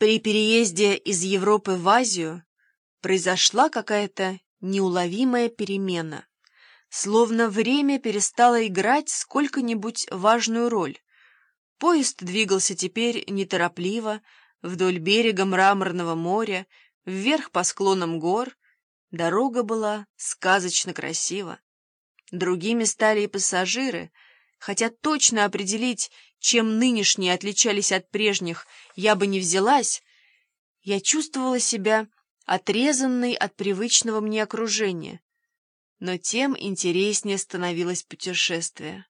При переезде из Европы в Азию произошла какая-то неуловимая перемена. Словно время перестало играть сколько-нибудь важную роль. Поезд двигался теперь неторопливо, вдоль берега мраморного моря, вверх по склонам гор. Дорога была сказочно красива. Другими стали и пассажиры, хотя точно определить, чем нынешние отличались от прежних, я бы не взялась, я чувствовала себя отрезанной от привычного мне окружения. Но тем интереснее становилось путешествие.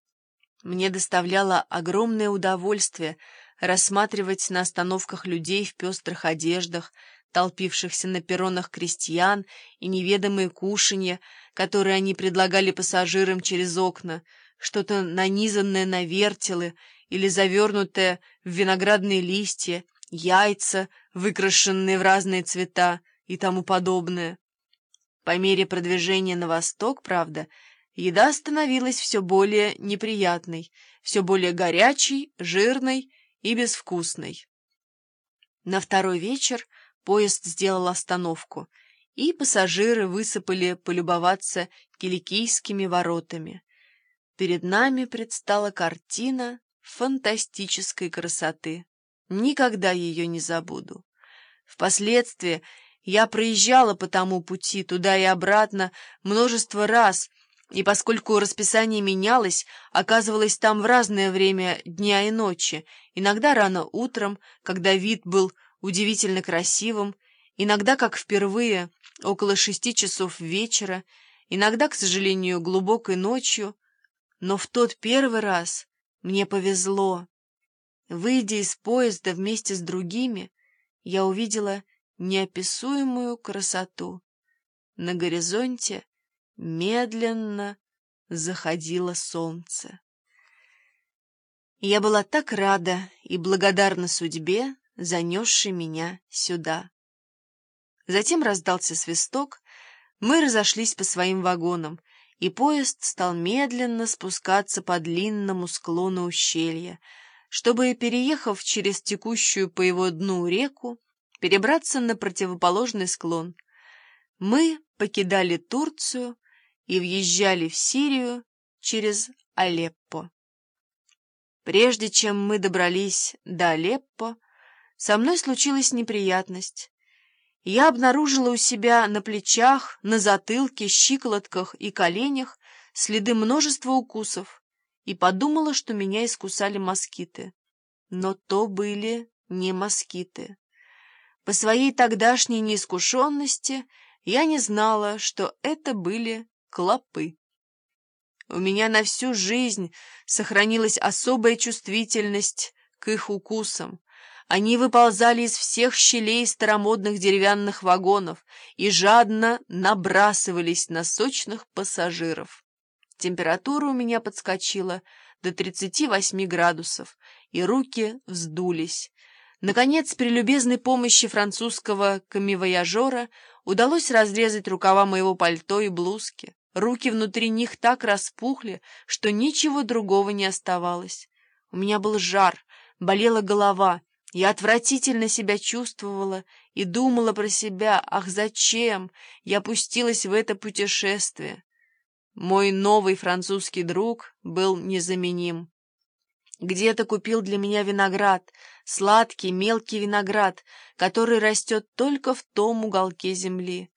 Мне доставляло огромное удовольствие рассматривать на остановках людей в пестрых одеждах, толпившихся на перронах крестьян и неведомые кушанья, которые они предлагали пассажирам через окна, что-то нанизанное на вертелы или завернутое в виноградные листья, яйца, выкрашенные в разные цвета и тому подобное. По мере продвижения на восток, правда, еда становилась все более неприятной, все более горячей, жирной и безвкусной. На второй вечер поезд сделал остановку, и пассажиры высыпали полюбоваться киликийскими воротами. Перед нами предстала картина фантастической красоты. Никогда ее не забуду. Впоследствии я проезжала по тому пути туда и обратно множество раз, и поскольку расписание менялось, оказывалось там в разное время дня и ночи, иногда рано утром, когда вид был удивительно красивым, иногда, как впервые, около шести часов вечера, иногда, к сожалению, глубокой ночью, но в тот первый раз мне повезло. Выйдя из поезда вместе с другими, я увидела неописуемую красоту. На горизонте медленно заходило солнце. Я была так рада и благодарна судьбе, занесшей меня сюда. Затем раздался свисток, мы разошлись по своим вагонам, и поезд стал медленно спускаться по длинному склону ущелья, чтобы, переехав через текущую по его дну реку, перебраться на противоположный склон. Мы покидали Турцию и въезжали в Сирию через Алеппо. Прежде чем мы добрались до Алеппо, со мной случилась неприятность я обнаружила у себя на плечах, на затылке, щиколотках и коленях следы множества укусов и подумала, что меня искусали москиты. Но то были не москиты. По своей тогдашней неискушенности я не знала, что это были клопы. У меня на всю жизнь сохранилась особая чувствительность к их укусам, они выползали из всех щелей старомодных деревянных вагонов и жадно набрасывались на сочных пассажиров. Температура у меня подскочила до 38 градусов, и руки вздулись. Наконец, при любезной помощи французского камевояжера удалось разрезать рукава моего пальто и блузки. Руки внутри них так распухли, что ничего другого не оставалось. У меня был жар, болела голова, я отвратительно себя чувствовала и думала про себя, ах, зачем я пустилась в это путешествие. Мой новый французский друг был незаменим. Где-то купил для меня виноград, сладкий мелкий виноград, который растет только в том уголке земли.